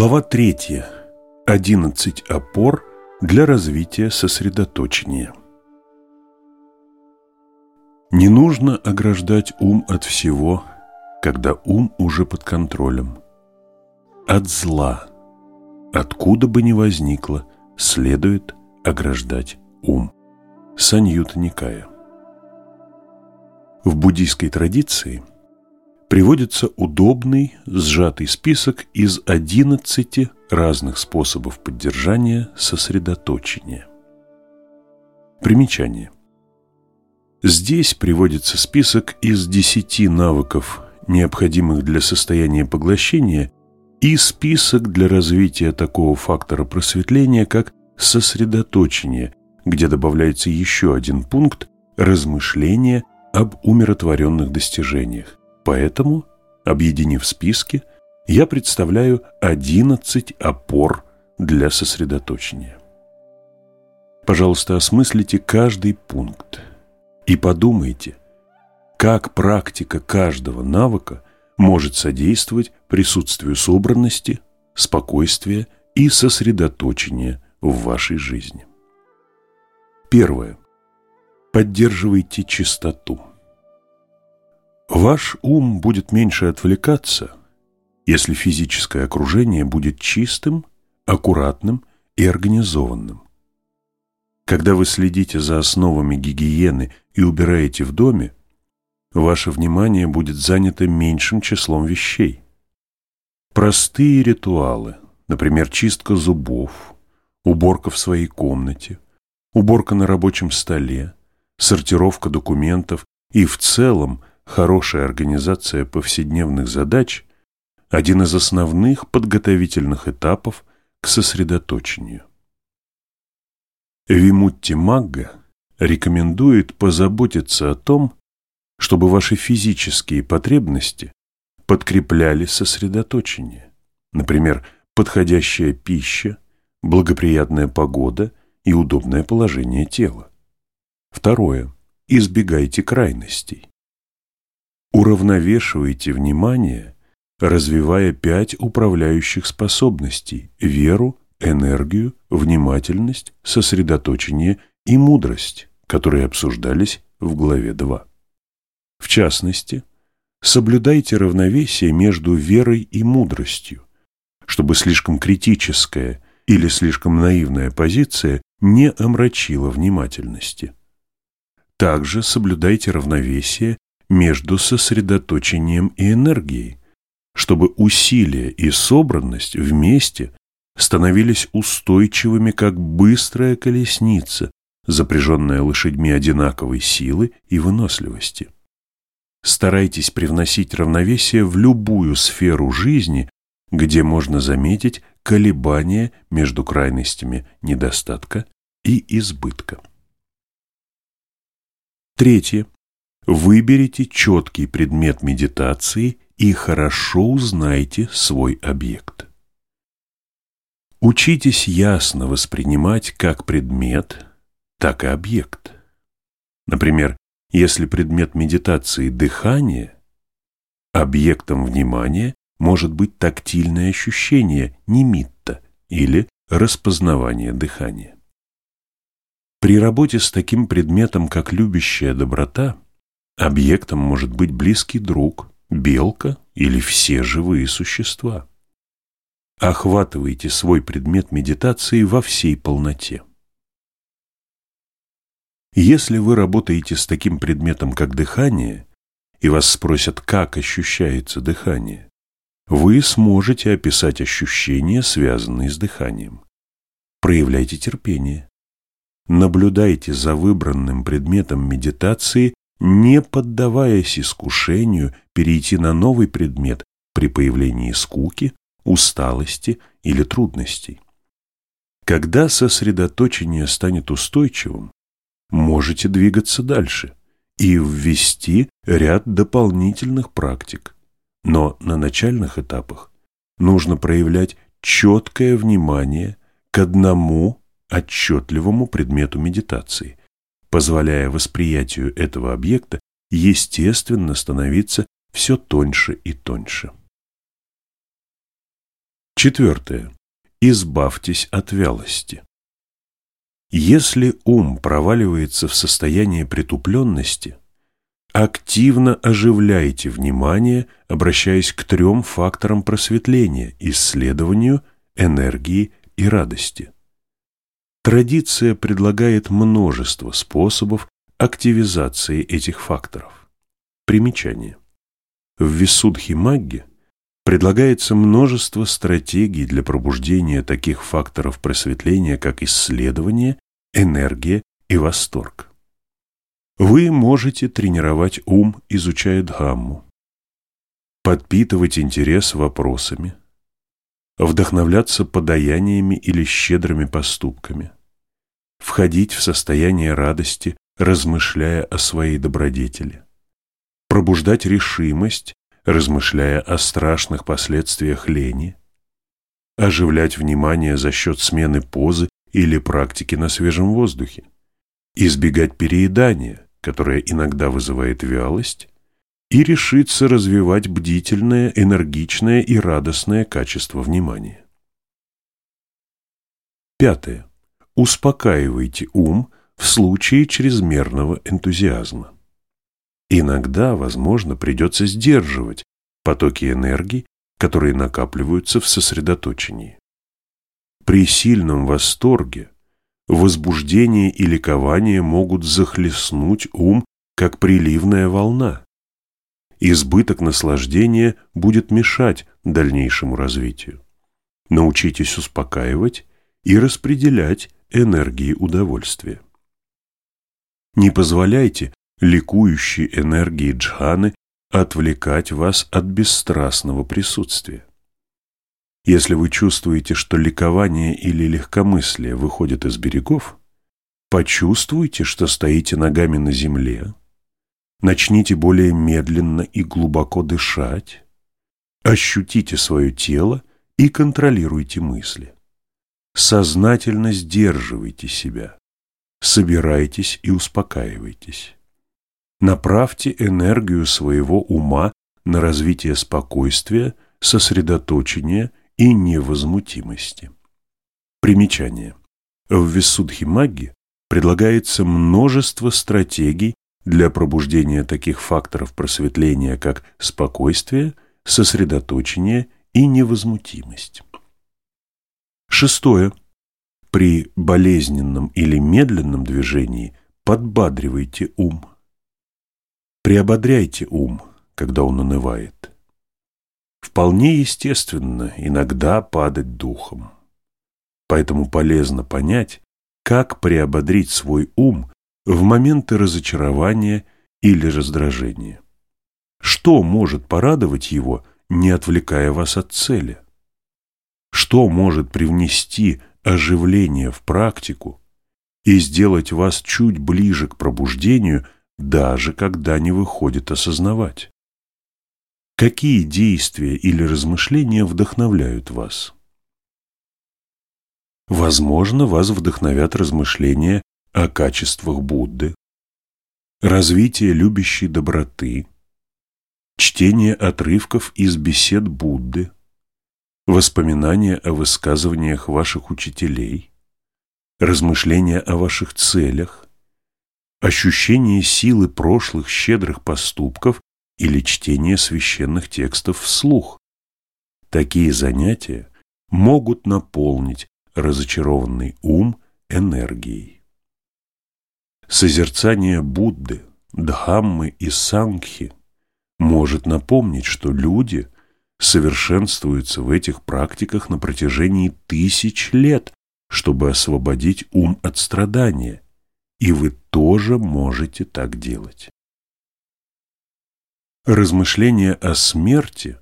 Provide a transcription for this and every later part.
Глава третья. Одиннадцать опор для развития сосредоточения. Не нужно ограждать ум от всего, когда ум уже под контролем. От зла, откуда бы ни возникло, следует ограждать ум. Саньюта Никая. В буддийской традиции приводится удобный сжатый список из 11 разных способов поддержания сосредоточения. Примечание. Здесь приводится список из 10 навыков, необходимых для состояния поглощения, и список для развития такого фактора просветления, как сосредоточение, где добавляется еще один пункт – размышления об умиротворенных достижениях. Поэтому, объединив списки, я представляю 11 опор для сосредоточения. Пожалуйста, осмыслите каждый пункт и подумайте, как практика каждого навыка может содействовать присутствию собранности, спокойствия и сосредоточения в вашей жизни. Первое. Поддерживайте чистоту. Ваш ум будет меньше отвлекаться, если физическое окружение будет чистым, аккуратным и организованным. Когда вы следите за основами гигиены и убираете в доме, ваше внимание будет занято меньшим числом вещей. Простые ритуалы, например, чистка зубов, уборка в своей комнате, уборка на рабочем столе, сортировка документов и в целом хорошая организация повседневных задач – один из основных подготовительных этапов к сосредоточению. Вимутти Магга рекомендует позаботиться о том, чтобы ваши физические потребности подкрепляли сосредоточение. Например, подходящая пища, благоприятная погода и удобное положение тела. Второе. Избегайте крайностей. Уравновешивайте внимание, развивая пять управляющих способностей – веру, энергию, внимательность, сосредоточение и мудрость, которые обсуждались в главе 2. В частности, соблюдайте равновесие между верой и мудростью, чтобы слишком критическая или слишком наивная позиция не омрачила внимательности. Также соблюдайте равновесие между сосредоточением и энергией, чтобы усилия и собранность вместе становились устойчивыми, как быстрая колесница, запряженная лошадьми одинаковой силы и выносливости. Старайтесь привносить равновесие в любую сферу жизни, где можно заметить колебания между крайностями недостатка и избытка. Третье. Выберите четкий предмет медитации и хорошо узнайте свой объект. Учитесь ясно воспринимать как предмет, так и объект. Например, если предмет медитации – дыхание, объектом внимания может быть тактильное ощущение немитта или распознавание дыхания. При работе с таким предметом, как любящая доброта – Объектом может быть близкий друг, белка или все живые существа. Охватывайте свой предмет медитации во всей полноте. Если вы работаете с таким предметом, как дыхание, и вас спросят, как ощущается дыхание, вы сможете описать ощущения, связанные с дыханием. Проявляйте терпение. Наблюдайте за выбранным предметом медитации не поддаваясь искушению перейти на новый предмет при появлении скуки, усталости или трудностей. Когда сосредоточение станет устойчивым, можете двигаться дальше и ввести ряд дополнительных практик. Но на начальных этапах нужно проявлять четкое внимание к одному отчетливому предмету медитации, позволяя восприятию этого объекта естественно становиться все тоньше и тоньше. Четвертое. Избавьтесь от вялости. Если ум проваливается в состояние притупленности, активно оживляйте внимание, обращаясь к трем факторам просветления – исследованию, энергии и радости. Традиция предлагает множество способов активизации этих факторов. Примечание. В Висудхи Магге предлагается множество стратегий для пробуждения таких факторов просветления, как исследование, энергия и восторг. Вы можете тренировать ум, изучая Дхамму, подпитывать интерес вопросами, вдохновляться подаяниями или щедрыми поступками, входить в состояние радости, размышляя о своей добродетели, пробуждать решимость, размышляя о страшных последствиях лени, оживлять внимание за счет смены позы или практики на свежем воздухе, избегать переедания, которое иногда вызывает вялость, и решиться развивать бдительное, энергичное и радостное качество внимания. Пятое. Успокаивайте ум в случае чрезмерного энтузиазма. Иногда, возможно, придется сдерживать потоки энергии, которые накапливаются в сосредоточении. При сильном восторге возбуждение и ликование могут захлестнуть ум, как приливная волна. Избыток наслаждения будет мешать дальнейшему развитию. Научитесь успокаивать и распределять энергии удовольствия. Не позволяйте ликующей энергии джханы отвлекать вас от бесстрастного присутствия. Если вы чувствуете, что ликование или легкомыслие выходит из берегов, почувствуйте, что стоите ногами на земле, начните более медленно и глубоко дышать, ощутите свое тело и контролируйте мысли. Сознательно сдерживайте себя, собирайтесь и успокаивайтесь. Направьте энергию своего ума на развитие спокойствия, сосредоточения и невозмутимости. Примечание. В Висудхи Магги предлагается множество стратегий для пробуждения таких факторов просветления, как спокойствие, сосредоточение и невозмутимость. Шестое. При болезненном или медленном движении подбадривайте ум. Приободряйте ум, когда он унывает. Вполне естественно иногда падать духом. Поэтому полезно понять, как приободрить свой ум в моменты разочарования или раздражения. Что может порадовать его, не отвлекая вас от цели? Что может привнести оживление в практику и сделать вас чуть ближе к пробуждению – даже когда не выходит осознавать. Какие действия или размышления вдохновляют вас? Возможно, вас вдохновят размышления о качествах Будды, развитие любящей доброты, чтение отрывков из бесед Будды, воспоминания о высказываниях ваших учителей, размышления о ваших целях, ощущение силы прошлых щедрых поступков или чтение священных текстов вслух. Такие занятия могут наполнить разочарованный ум энергией. Созерцание Будды, Дхаммы и Сангхи может напомнить, что люди совершенствуются в этих практиках на протяжении тысяч лет, чтобы освободить ум от страдания – и вы тоже можете так делать. Размышление о смерти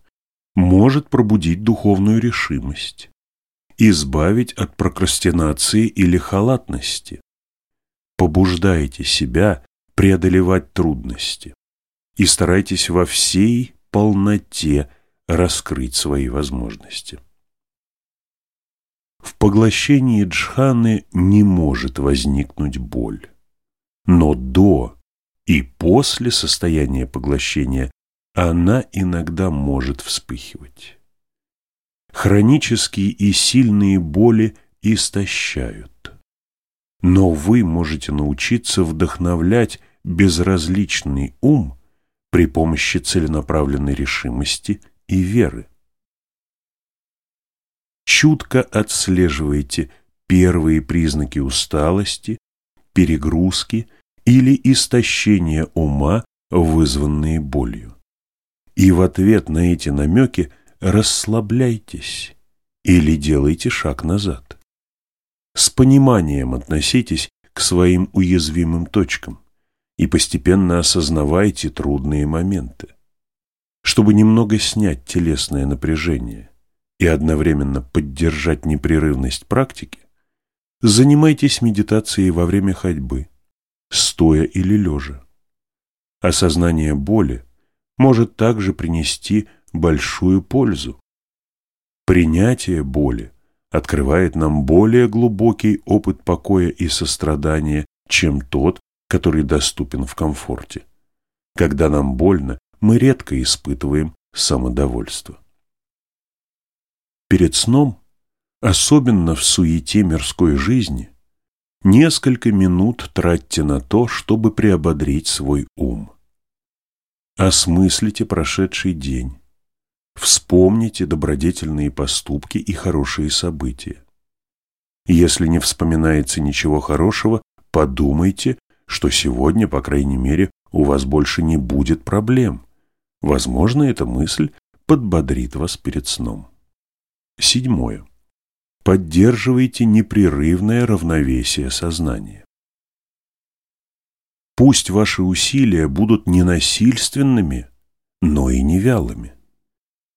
может пробудить духовную решимость, избавить от прокрастинации или халатности. Побуждайте себя преодолевать трудности и старайтесь во всей полноте раскрыть свои возможности. В поглощении джханы не может возникнуть боль. Но до и после состояния поглощения она иногда может вспыхивать. хронические и сильные боли истощают. Но вы можете научиться вдохновлять безразличный ум при помощи целенаправленной решимости и веры. Чутко отслеживайте первые признаки усталости, перегрузки или истощения ума, вызванные болью. И в ответ на эти намеки расслабляйтесь или делайте шаг назад. С пониманием относитесь к своим уязвимым точкам и постепенно осознавайте трудные моменты. Чтобы немного снять телесное напряжение и одновременно поддержать непрерывность практики, занимайтесь медитацией во время ходьбы, стоя или лежа. Осознание боли может также принести большую пользу. Принятие боли открывает нам более глубокий опыт покоя и сострадания, чем тот, который доступен в комфорте. Когда нам больно, мы редко испытываем самодовольство. Перед сном, особенно в суете мирской жизни, несколько минут тратьте на то, чтобы приободрить свой ум. Осмыслите прошедший день, вспомните добродетельные поступки и хорошие события. Если не вспоминается ничего хорошего, подумайте, что сегодня, по крайней мере, у вас больше не будет проблем. Возможно, эта мысль подбодрит вас перед сном. Седьмое. Поддерживайте непрерывное равновесие сознания. Пусть ваши усилия будут не насильственными, но и не вялыми.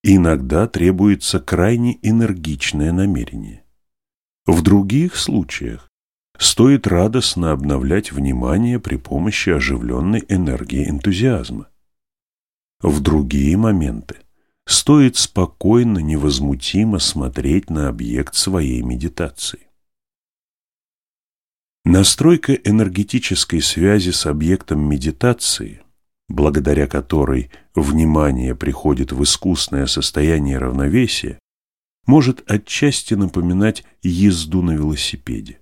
Иногда требуется крайне энергичное намерение. В других случаях стоит радостно обновлять внимание при помощи оживленной энергии энтузиазма. В другие моменты стоит спокойно, невозмутимо смотреть на объект своей медитации. Настройка энергетической связи с объектом медитации, благодаря которой внимание приходит в искусное состояние равновесия, может отчасти напоминать езду на велосипеде.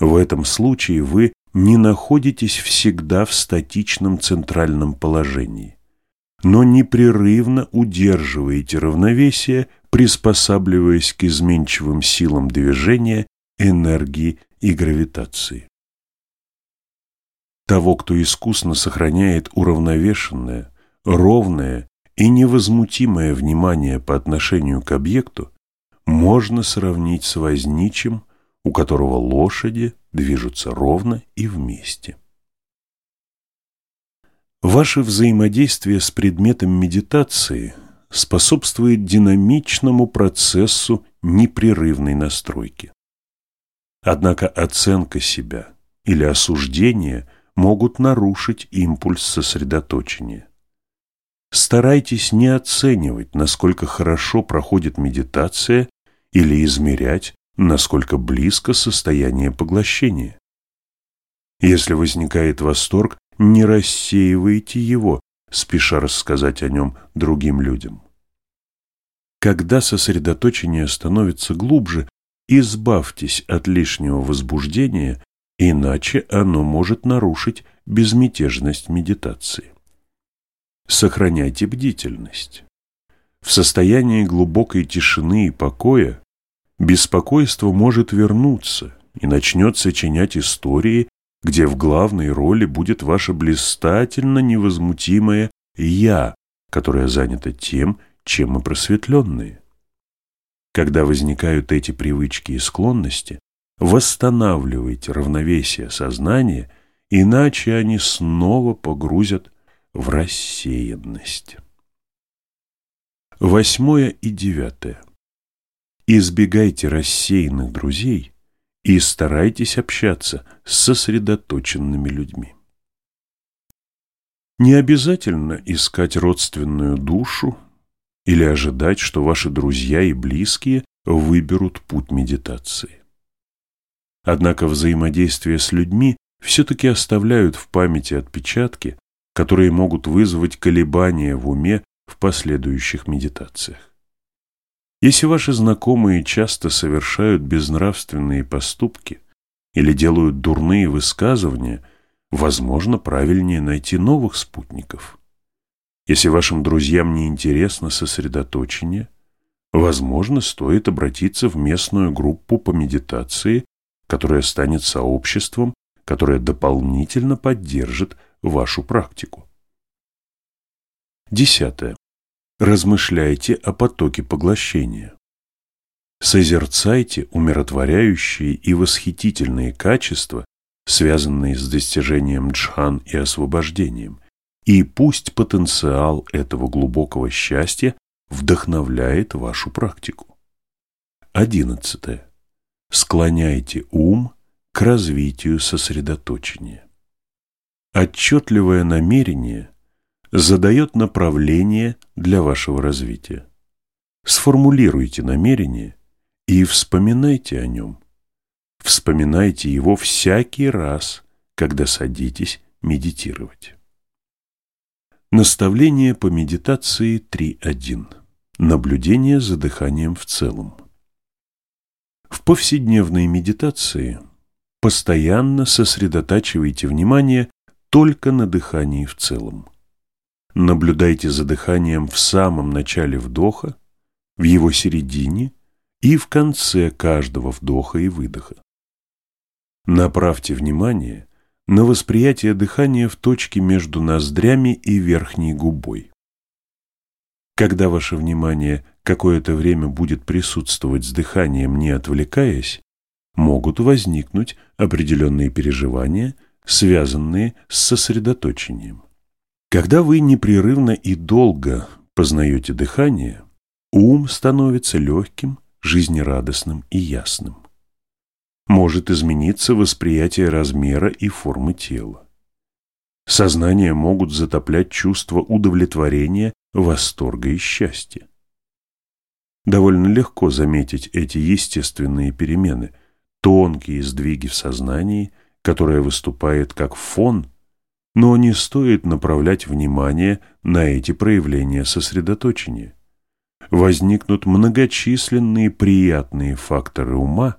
В этом случае вы не находитесь всегда в статичном центральном положении, но непрерывно удерживаете равновесие, приспосабливаясь к изменчивым силам движения, энергии и гравитации. Того, кто искусно сохраняет уравновешенное, ровное и невозмутимое внимание по отношению к объекту, можно сравнить с возничим, у которого лошади движутся ровно и вместе. Ваше взаимодействие с предметом медитации способствует динамичному процессу непрерывной настройки. Однако оценка себя или осуждение могут нарушить импульс сосредоточения. Старайтесь не оценивать, насколько хорошо проходит медитация или измерять, насколько близко состояние поглощения. Если возникает восторг, не рассеивайте его, спеша рассказать о нем другим людям. Когда сосредоточение становится глубже, избавьтесь от лишнего возбуждения, иначе оно может нарушить безмятежность медитации. Сохраняйте бдительность. В состоянии глубокой тишины и покоя беспокойство может вернуться и начнет сочинять истории, где в главной роли будет ваше блистательно невозмутимое «я», которое занято тем, чем мы просветленные. Когда возникают эти привычки и склонности, восстанавливайте равновесие сознания, иначе они снова погрузят в рассеянность. Восьмое и девятое. Избегайте рассеянных друзей и старайтесь общаться с сосредоточенными людьми. Не обязательно искать родственную душу или ожидать, что ваши друзья и близкие выберут путь медитации. Однако взаимодействие с людьми все-таки оставляют в памяти отпечатки, которые могут вызвать колебания в уме в последующих медитациях. Если ваши знакомые часто совершают безнравственные поступки или делают дурные высказывания, возможно, правильнее найти новых спутников. Если вашим друзьям не интересно сосредоточение, возможно, стоит обратиться в местную группу по медитации, которая станет сообществом, которое дополнительно поддержит вашу практику. Десятое. Размышляйте о потоке поглощения. Созерцайте умиротворяющие и восхитительные качества, связанные с достижением джхан и освобождением, и пусть потенциал этого глубокого счастья вдохновляет вашу практику. Одиннадцатое. Склоняйте ум к развитию сосредоточения. Отчетливое намерение задает направление для вашего развития. Сформулируйте намерение и вспоминайте о нем. Вспоминайте его всякий раз, когда садитесь медитировать. Наставление по медитации 3.1. Наблюдение за дыханием в целом. В повседневной медитации постоянно сосредотачивайте внимание только на дыхании в целом. Наблюдайте за дыханием в самом начале вдоха, в его середине и в конце каждого вдоха и выдоха. Направьте внимание на восприятие дыхания в точке между ноздрями и верхней губой. Когда ваше внимание какое-то время будет присутствовать с дыханием, не отвлекаясь, могут возникнуть определенные переживания, связанные с сосредоточением. Когда вы непрерывно и долго познаете дыхание, ум становится легким, жизнерадостным и ясным. Может измениться восприятие размера и формы тела. Сознание могут затоплять чувства удовлетворения, восторга и счастья. Довольно легко заметить эти естественные перемены, тонкие сдвиги в сознании, которое выступает как фон, но не стоит направлять внимание на эти проявления сосредоточения. Возникнут многочисленные приятные факторы ума,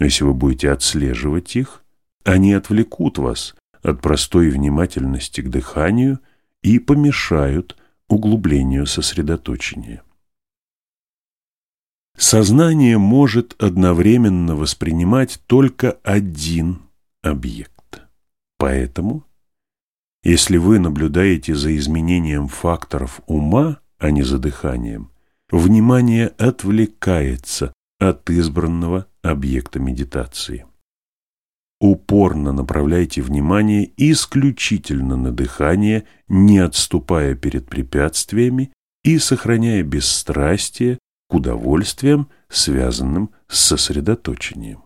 но если вы будете отслеживать их, они отвлекут вас от простой внимательности к дыханию и помешают углублению сосредоточения. Сознание может одновременно воспринимать только один объект. Поэтому, если вы наблюдаете за изменением факторов ума, а не за дыханием, внимание отвлекается от избранного объекта медитации. Упорно направляйте внимание исключительно на дыхание, не отступая перед препятствиями и сохраняя бесстрастие к удовольствиям, связанным с сосредоточением.